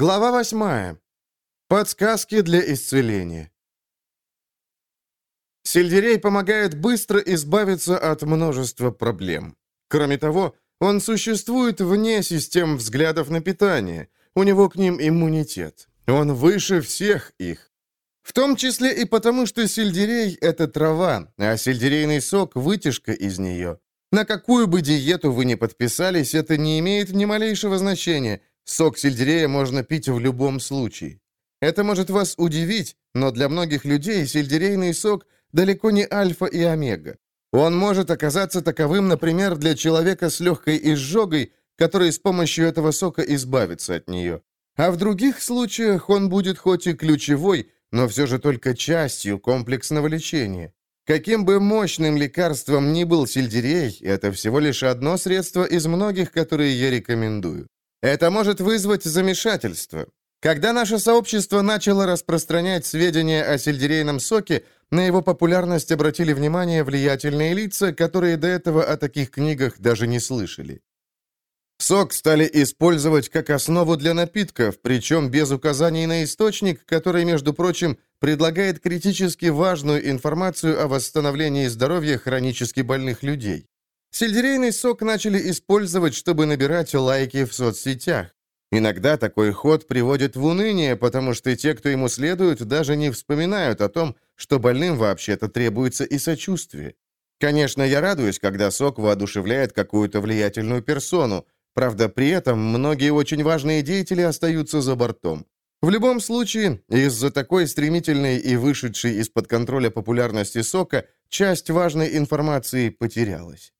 Глава восьмая. Подсказки для исцеления. Сельдерей помогает быстро избавиться от множества проблем. Кроме того, он существует вне систем взглядов на питание. У него к ним иммунитет. Он выше всех их. В том числе и потому, что сельдерей – это трава, а сельдерейный сок – вытяжка из нее. На какую бы диету вы ни подписались, это не имеет ни малейшего значения. Сок сельдерея можно пить в любом случае. Это может вас удивить, но для многих людей сельдерейный сок далеко не альфа и омега. Он может оказаться таковым, например, для человека с легкой изжогой, который с помощью этого сока избавится от нее. А в других случаях он будет хоть и ключевой, но все же только частью комплексного лечения. Каким бы мощным лекарством ни был сельдерей, это всего лишь одно средство из многих, которые я рекомендую. Это может вызвать замешательство. Когда наше сообщество начало распространять сведения о сельдерейном соке, на его популярность обратили внимание влиятельные лица, которые до этого о таких книгах даже не слышали. Сок стали использовать как основу для напитков, причем без указаний на источник, который, между прочим, предлагает критически важную информацию о восстановлении здоровья хронически больных людей. Сельдерейный сок начали использовать, чтобы набирать лайки в соцсетях. Иногда такой ход приводит в уныние, потому что те, кто ему следует, даже не вспоминают о том, что больным вообще-то требуется и сочувствие. Конечно, я радуюсь, когда сок воодушевляет какую-то влиятельную персону, правда, при этом многие очень важные деятели остаются за бортом. В любом случае, из-за такой стремительной и вышедшей из-под контроля популярности сока, часть важной информации потерялась.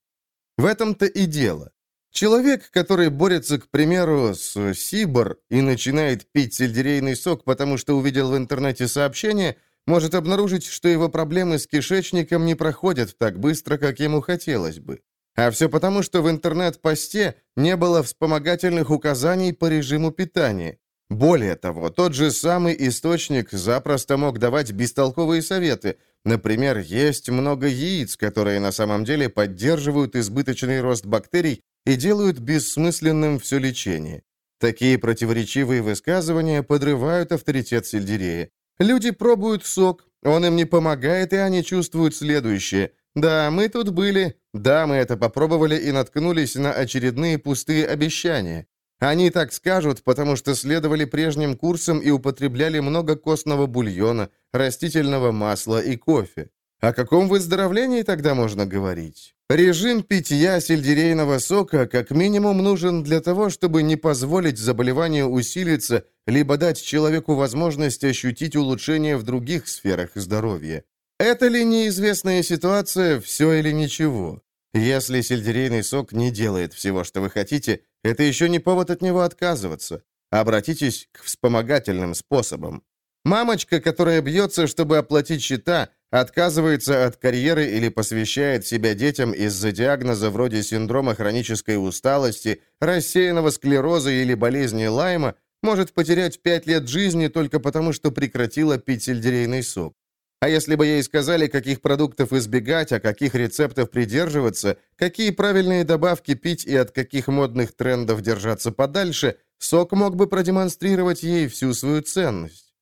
В этом-то и дело. Человек, который борется, к примеру, с Сибор и начинает пить сельдерейный сок, потому что увидел в интернете сообщение, может обнаружить, что его проблемы с кишечником не проходят так быстро, как ему хотелось бы. А все потому, что в интернет-посте не было вспомогательных указаний по режиму питания. Более того, тот же самый источник запросто мог давать бестолковые советы. Например, есть много яиц, которые на самом деле поддерживают избыточный рост бактерий и делают бессмысленным все лечение. Такие противоречивые высказывания подрывают авторитет сельдерея. Люди пробуют сок, он им не помогает, и они чувствуют следующее. Да, мы тут были, да, мы это попробовали и наткнулись на очередные пустые обещания. Они так скажут, потому что следовали прежним курсам и употребляли много костного бульона, растительного масла и кофе. О каком выздоровлении тогда можно говорить? Режим питья сельдерейного сока как минимум нужен для того, чтобы не позволить заболеванию усилиться, либо дать человеку возможность ощутить улучшение в других сферах здоровья. Это ли неизвестная ситуация, все или ничего? Если сельдерейный сок не делает всего, что вы хотите, это еще не повод от него отказываться. Обратитесь к вспомогательным способам. Мамочка, которая бьется, чтобы оплатить счета, отказывается от карьеры или посвящает себя детям из-за диагноза вроде синдрома хронической усталости, рассеянного склероза или болезни Лайма, может потерять 5 лет жизни только потому, что прекратила пить сельдерейный сок. А если бы ей сказали, каких продуктов избегать, а каких рецептов придерживаться, какие правильные добавки пить и от каких модных трендов держаться подальше, сок мог бы продемонстрировать ей всю свою ценность.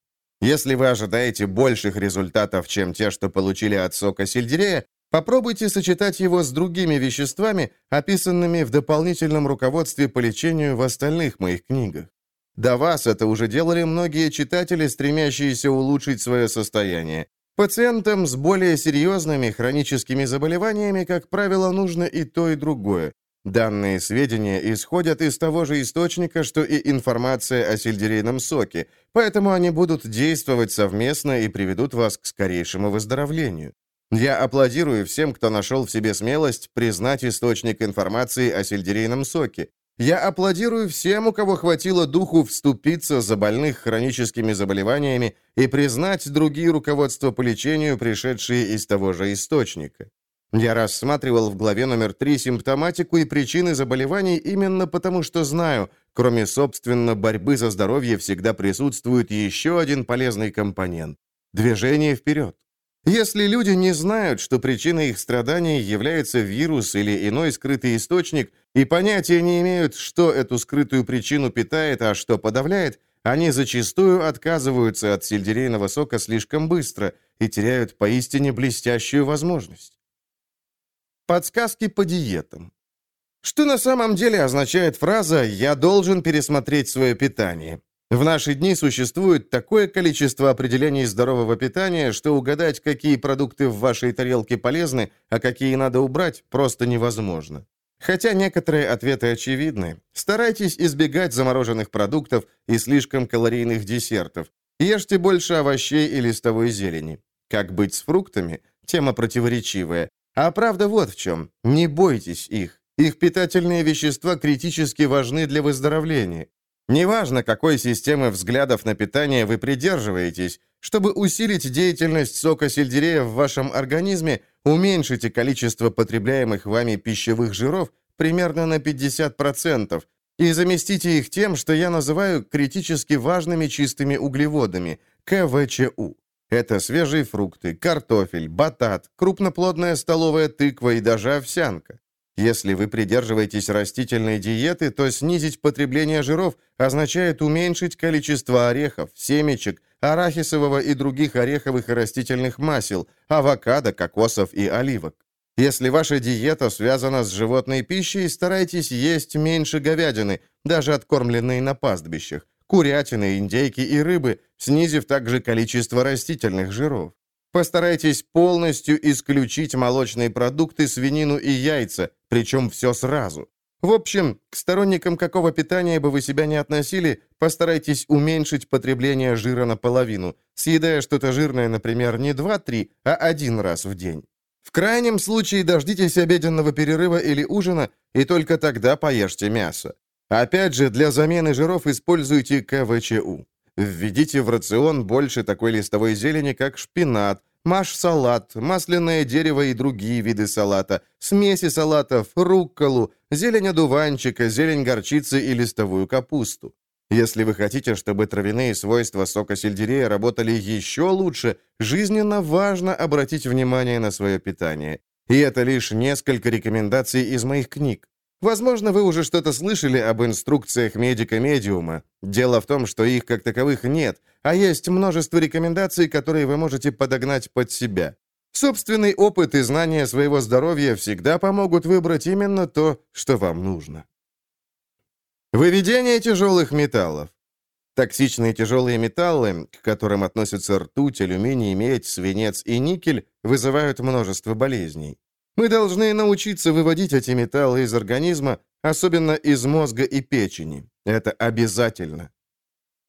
Если вы ожидаете больших результатов, чем те, что получили от сока сельдерея, попробуйте сочетать его с другими веществами, описанными в дополнительном руководстве по лечению в остальных моих книгах. До вас это уже делали многие читатели, стремящиеся улучшить свое состояние. Пациентам с более серьезными хроническими заболеваниями, как правило, нужно и то, и другое. Данные сведения исходят из того же источника, что и информация о сельдерейном соке, поэтому они будут действовать совместно и приведут вас к скорейшему выздоровлению. Я аплодирую всем, кто нашел в себе смелость признать источник информации о сельдерейном соке. Я аплодирую всем, у кого хватило духу вступиться за больных хроническими заболеваниями и признать другие руководства по лечению, пришедшие из того же источника. Я рассматривал в главе номер 3 симптоматику и причины заболеваний именно потому, что знаю, кроме, собственно, борьбы за здоровье всегда присутствует еще один полезный компонент – движение вперед. Если люди не знают, что причиной их страданий является вирус или иной скрытый источник, и понятия не имеют, что эту скрытую причину питает, а что подавляет, Они зачастую отказываются от сельдерейного сока слишком быстро и теряют поистине блестящую возможность. Подсказки по диетам. Что на самом деле означает фраза «я должен пересмотреть свое питание»? В наши дни существует такое количество определений здорового питания, что угадать, какие продукты в вашей тарелке полезны, а какие надо убрать, просто невозможно. Хотя некоторые ответы очевидны. Старайтесь избегать замороженных продуктов и слишком калорийных десертов. Ешьте больше овощей и листовой зелени. Как быть с фруктами? Тема противоречивая. А правда вот в чем. Не бойтесь их. Их питательные вещества критически важны для выздоровления. Неважно, какой системы взглядов на питание вы придерживаетесь, чтобы усилить деятельность сока сельдерея в вашем организме, уменьшите количество потребляемых вами пищевых жиров примерно на 50% и заместите их тем, что я называю критически важными чистыми углеводами – КВЧУ. Это свежие фрукты, картофель, батат, крупноплодная столовая тыква и даже овсянка. Если вы придерживаетесь растительной диеты, то снизить потребление жиров означает уменьшить количество орехов, семечек, арахисового и других ореховых и растительных масел, авокадо, кокосов и оливок. Если ваша диета связана с животной пищей, старайтесь есть меньше говядины, даже откормленной на пастбищах, курятины, индейки и рыбы, снизив также количество растительных жиров. Постарайтесь полностью исключить молочные продукты, свинину и яйца, причем все сразу. В общем, к сторонникам какого питания бы вы себя не относили, постарайтесь уменьшить потребление жира наполовину, съедая что-то жирное, например, не 2-3, а один раз в день. В крайнем случае дождитесь обеденного перерыва или ужина, и только тогда поешьте мясо. Опять же, для замены жиров используйте КВЧУ. Введите в рацион больше такой листовой зелени, как шпинат, маш-салат, масляное дерево и другие виды салата, смеси салатов, рукколу, зелень одуванчика, зелень горчицы и листовую капусту. Если вы хотите, чтобы травяные свойства сока сельдерея работали еще лучше, жизненно важно обратить внимание на свое питание. И это лишь несколько рекомендаций из моих книг. Возможно, вы уже что-то слышали об инструкциях медика-медиума. Дело в том, что их как таковых нет, а есть множество рекомендаций, которые вы можете подогнать под себя. Собственный опыт и знания своего здоровья всегда помогут выбрать именно то, что вам нужно. Выведение тяжелых металлов. Токсичные тяжелые металлы, к которым относятся ртуть, алюминий, медь, свинец и никель, вызывают множество болезней. Мы должны научиться выводить эти металлы из организма, особенно из мозга и печени. Это обязательно.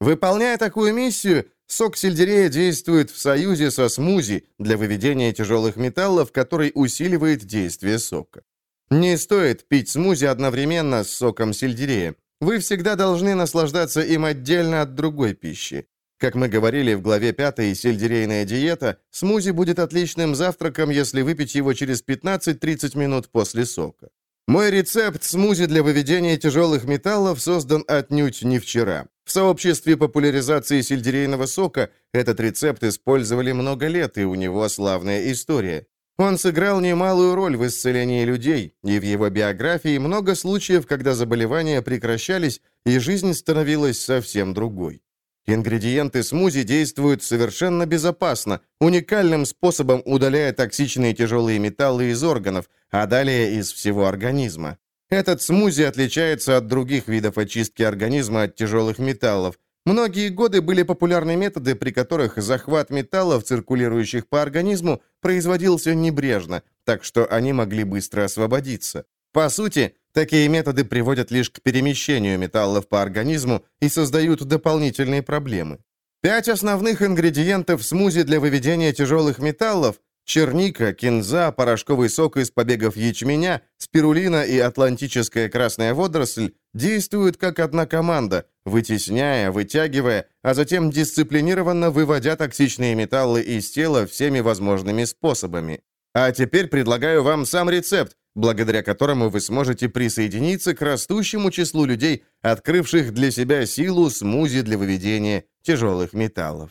Выполняя такую миссию, сок сельдерея действует в союзе со смузи для выведения тяжелых металлов, который усиливает действие сока. Не стоит пить смузи одновременно с соком сельдерея. Вы всегда должны наслаждаться им отдельно от другой пищи. Как мы говорили в главе 5 «Сельдерейная диета», смузи будет отличным завтраком, если выпить его через 15-30 минут после сока. Мой рецепт смузи для выведения тяжелых металлов создан отнюдь не вчера. В сообществе популяризации сельдерейного сока этот рецепт использовали много лет, и у него славная история. Он сыграл немалую роль в исцелении людей, и в его биографии много случаев, когда заболевания прекращались, и жизнь становилась совсем другой. Ингредиенты смузи действуют совершенно безопасно, уникальным способом удаляя токсичные тяжелые металлы из органов, а далее из всего организма. Этот смузи отличается от других видов очистки организма от тяжелых металлов. Многие годы были популярны методы, при которых захват металлов, циркулирующих по организму, производился небрежно, так что они могли быстро освободиться. По сути, такие методы приводят лишь к перемещению металлов по организму и создают дополнительные проблемы. Пять основных ингредиентов смузи для выведения тяжелых металлов – черника, кинза, порошковый сок из побегов ячменя, спирулина и атлантическая красная водоросль – действуют как одна команда, вытесняя, вытягивая, а затем дисциплинированно выводя токсичные металлы из тела всеми возможными способами. А теперь предлагаю вам сам рецепт, благодаря которому вы сможете присоединиться к растущему числу людей, открывших для себя силу смузи для выведения тяжелых металлов.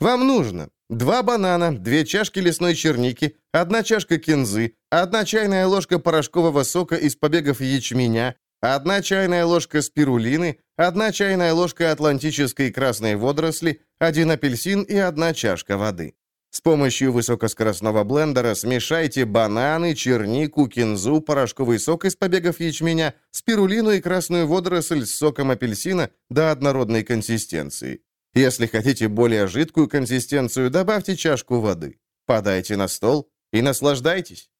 Вам нужно два банана, две чашки лесной черники, одна чашка кинзы, одна чайная ложка порошкового сока из побегов ячменя, одна чайная ложка спирулины, одна чайная ложка атлантической красной водоросли, один апельсин и одна чашка воды. С помощью высокоскоростного блендера смешайте бананы, чернику, кинзу, порошковый сок из побегов ячменя, спирулину и красную водоросль с соком апельсина до однородной консистенции. Если хотите более жидкую консистенцию, добавьте чашку воды. Подайте на стол и наслаждайтесь.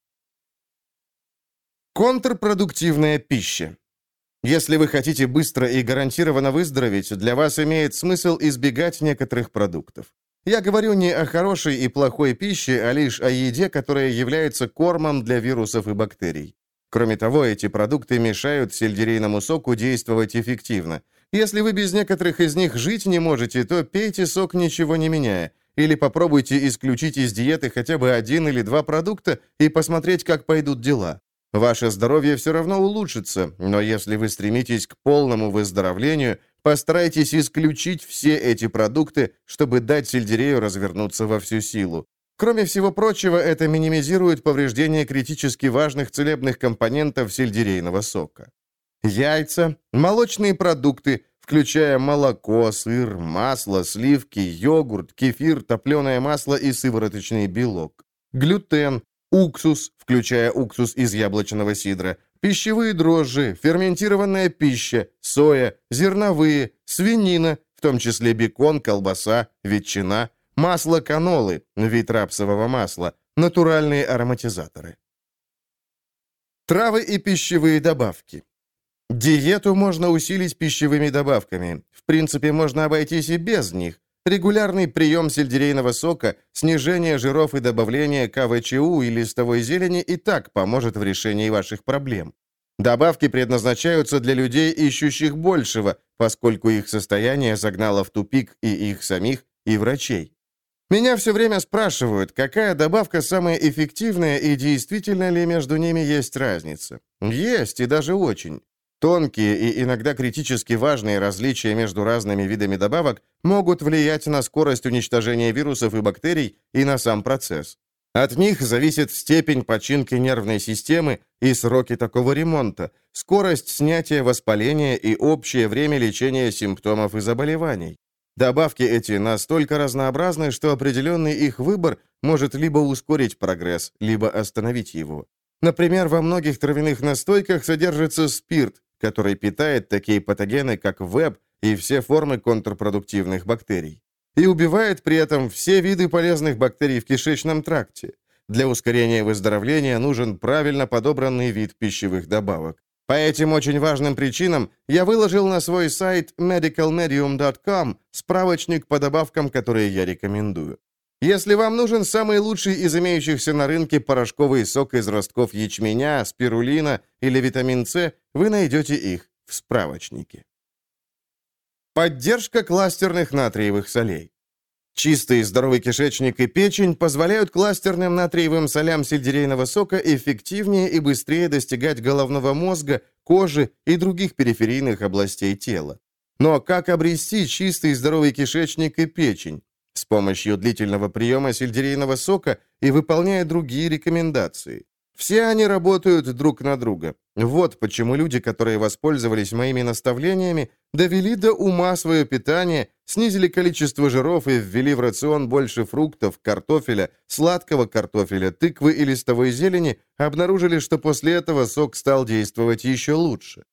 Контрпродуктивная пища. Если вы хотите быстро и гарантированно выздороветь, для вас имеет смысл избегать некоторых продуктов. Я говорю не о хорошей и плохой пище, а лишь о еде, которая является кормом для вирусов и бактерий. Кроме того, эти продукты мешают сельдерейному соку действовать эффективно. Если вы без некоторых из них жить не можете, то пейте сок, ничего не меняя. Или попробуйте исключить из диеты хотя бы один или два продукта и посмотреть, как пойдут дела. Ваше здоровье все равно улучшится, но если вы стремитесь к полному выздоровлению, постарайтесь исключить все эти продукты, чтобы дать сельдерею развернуться во всю силу. Кроме всего прочего, это минимизирует повреждение критически важных целебных компонентов сельдерейного сока. Яйца, молочные продукты, включая молоко, сыр, масло, сливки, йогурт, кефир, топленое масло и сывороточный белок. Глютен, уксус, включая уксус из яблочного сидра, пищевые дрожжи, ферментированная пища, соя, зерновые, свинина, в том числе бекон, колбаса, ветчина, масло канолы, вид рапсового масла, натуральные ароматизаторы. Травы и пищевые добавки. Диету можно усилить пищевыми добавками. В принципе, можно обойтись и без них, Регулярный прием сельдерейного сока, снижение жиров и добавление КВЧУ и листовой зелени и так поможет в решении ваших проблем. Добавки предназначаются для людей, ищущих большего, поскольку их состояние загнало в тупик и их самих, и врачей. Меня все время спрашивают, какая добавка самая эффективная и действительно ли между ними есть разница. Есть, и даже очень. Тонкие и иногда критически важные различия между разными видами добавок могут влиять на скорость уничтожения вирусов и бактерий и на сам процесс. От них зависит степень починки нервной системы и сроки такого ремонта, скорость снятия воспаления и общее время лечения симптомов и заболеваний. Добавки эти настолько разнообразны, что определенный их выбор может либо ускорить прогресс, либо остановить его. Например, во многих травяных настойках содержится спирт, который питает такие патогены, как веб и все формы контрпродуктивных бактерий. И убивает при этом все виды полезных бактерий в кишечном тракте. Для ускорения выздоровления нужен правильно подобранный вид пищевых добавок. По этим очень важным причинам я выложил на свой сайт medicalmedium.com справочник по добавкам, которые я рекомендую. Если вам нужен самый лучший из имеющихся на рынке порошковый сок из ростков ячменя, спирулина или витамин С, вы найдете их в справочнике. Поддержка кластерных натриевых солей. Чистый здоровый кишечник и печень позволяют кластерным натриевым солям сельдерейного сока эффективнее и быстрее достигать головного мозга, кожи и других периферийных областей тела. Но как обрести чистый здоровый кишечник и печень? С помощью длительного приема сельдерейного сока и выполняя другие рекомендации. Все они работают друг на друга. Вот почему люди, которые воспользовались моими наставлениями, довели до ума свое питание, снизили количество жиров и ввели в рацион больше фруктов, картофеля, сладкого картофеля, тыквы и листовой зелени, обнаружили, что после этого сок стал действовать еще лучше.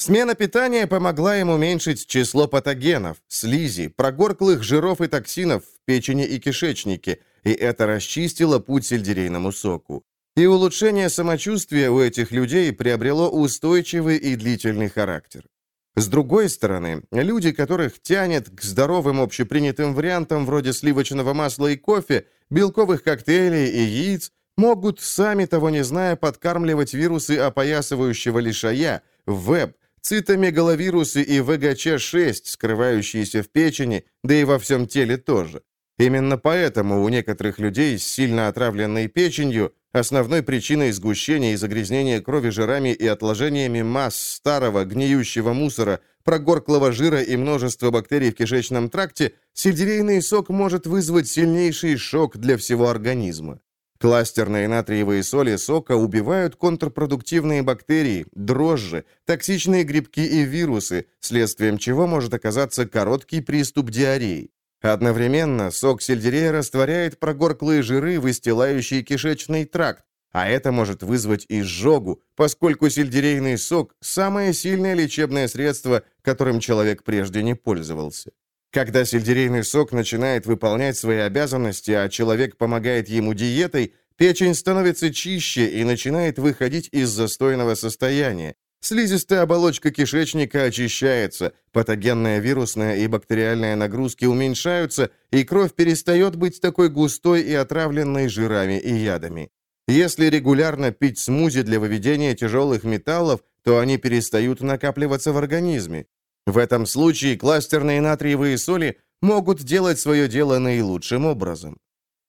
Смена питания помогла им уменьшить число патогенов, слизи, прогорклых жиров и токсинов в печени и кишечнике, и это расчистило путь сельдерейному соку. И улучшение самочувствия у этих людей приобрело устойчивый и длительный характер. С другой стороны, люди, которых тянет к здоровым общепринятым вариантам вроде сливочного масла и кофе, белковых коктейлей и яиц, могут, сами того не зная, подкармливать вирусы опоясывающего лишая, веб, цитомегаловирусы и ВГЧ-6, скрывающиеся в печени, да и во всем теле тоже. Именно поэтому у некоторых людей с сильно отравленной печенью основной причиной сгущения и загрязнения крови жирами и отложениями масс старого гниющего мусора, прогорклого жира и множества бактерий в кишечном тракте, сельдерейный сок может вызвать сильнейший шок для всего организма. Кластерные натриевые соли сока убивают контрпродуктивные бактерии, дрожжи, токсичные грибки и вирусы, следствием чего может оказаться короткий приступ диареи. Одновременно сок сельдерея растворяет прогорклые жиры, выстилающие кишечный тракт, а это может вызвать изжогу, поскольку сельдерейный сок – самое сильное лечебное средство, которым человек прежде не пользовался. Когда сельдерейный сок начинает выполнять свои обязанности, а человек помогает ему диетой, печень становится чище и начинает выходить из застойного состояния. Слизистая оболочка кишечника очищается, патогенная вирусная и бактериальная нагрузки уменьшаются, и кровь перестает быть такой густой и отравленной жирами и ядами. Если регулярно пить смузи для выведения тяжелых металлов, то они перестают накапливаться в организме. В этом случае кластерные натриевые соли могут делать свое дело наилучшим образом.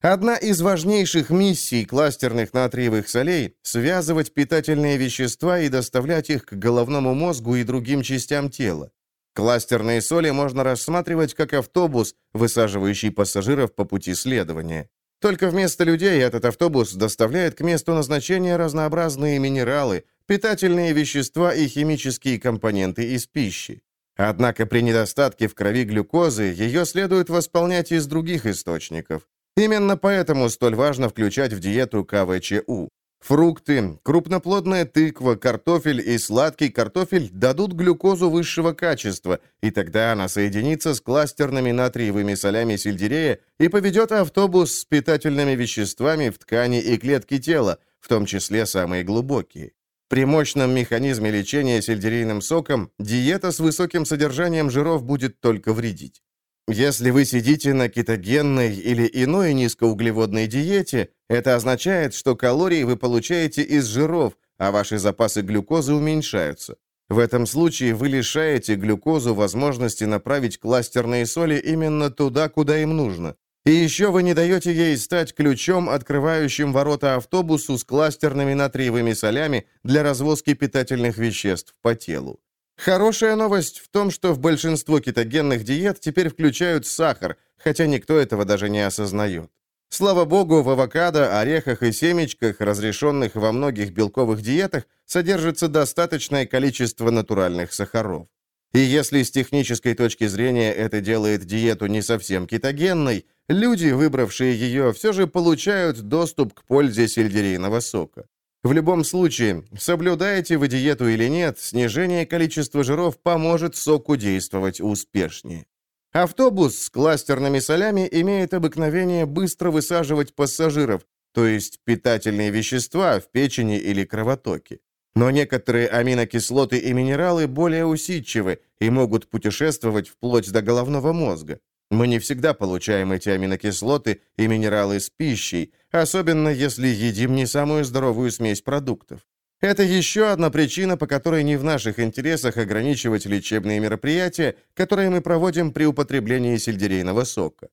Одна из важнейших миссий кластерных натриевых солей – связывать питательные вещества и доставлять их к головному мозгу и другим частям тела. Кластерные соли можно рассматривать как автобус, высаживающий пассажиров по пути следования. Только вместо людей этот автобус доставляет к месту назначения разнообразные минералы, питательные вещества и химические компоненты из пищи. Однако при недостатке в крови глюкозы ее следует восполнять из других источников. Именно поэтому столь важно включать в диету КВЧУ. Фрукты, крупноплодная тыква, картофель и сладкий картофель дадут глюкозу высшего качества, и тогда она соединится с кластерными натриевыми солями сельдерея и поведет автобус с питательными веществами в ткани и клетки тела, в том числе самые глубокие. При мощном механизме лечения сельдерейным соком диета с высоким содержанием жиров будет только вредить. Если вы сидите на кетогенной или иной низкоуглеводной диете, это означает, что калории вы получаете из жиров, а ваши запасы глюкозы уменьшаются. В этом случае вы лишаете глюкозу возможности направить кластерные соли именно туда, куда им нужно. И еще вы не даете ей стать ключом, открывающим ворота автобусу с кластерными натриевыми солями для развозки питательных веществ по телу. Хорошая новость в том, что в большинство кетогенных диет теперь включают сахар, хотя никто этого даже не осознает. Слава богу, в авокадо, орехах и семечках, разрешенных во многих белковых диетах, содержится достаточное количество натуральных сахаров. И если с технической точки зрения это делает диету не совсем кетогенной, люди, выбравшие ее, все же получают доступ к пользе сельдерейного сока. В любом случае, соблюдаете вы диету или нет, снижение количества жиров поможет соку действовать успешнее. Автобус с кластерными солями имеет обыкновение быстро высаживать пассажиров, то есть питательные вещества в печени или кровотоке. Но некоторые аминокислоты и минералы более усидчивы и могут путешествовать вплоть до головного мозга. Мы не всегда получаем эти аминокислоты и минералы с пищей, особенно если едим не самую здоровую смесь продуктов. Это еще одна причина, по которой не в наших интересах ограничивать лечебные мероприятия, которые мы проводим при употреблении сельдерейного сока.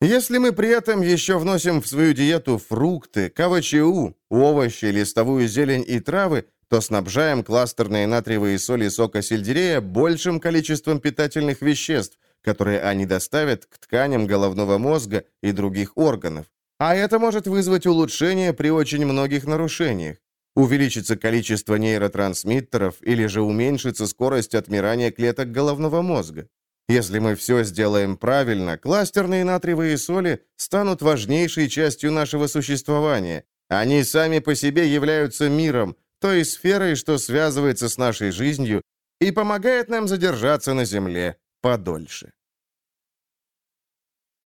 Если мы при этом еще вносим в свою диету фрукты, КВЧУ, овощи, листовую зелень и травы, то снабжаем кластерные натриевые соли сока сельдерея большим количеством питательных веществ, которые они доставят к тканям головного мозга и других органов. А это может вызвать улучшение при очень многих нарушениях. Увеличится количество нейротрансмиттеров или же уменьшится скорость отмирания клеток головного мозга. Если мы все сделаем правильно, кластерные натриевые соли станут важнейшей частью нашего существования. Они сами по себе являются миром, той сферой, что связывается с нашей жизнью и помогает нам задержаться на Земле подольше.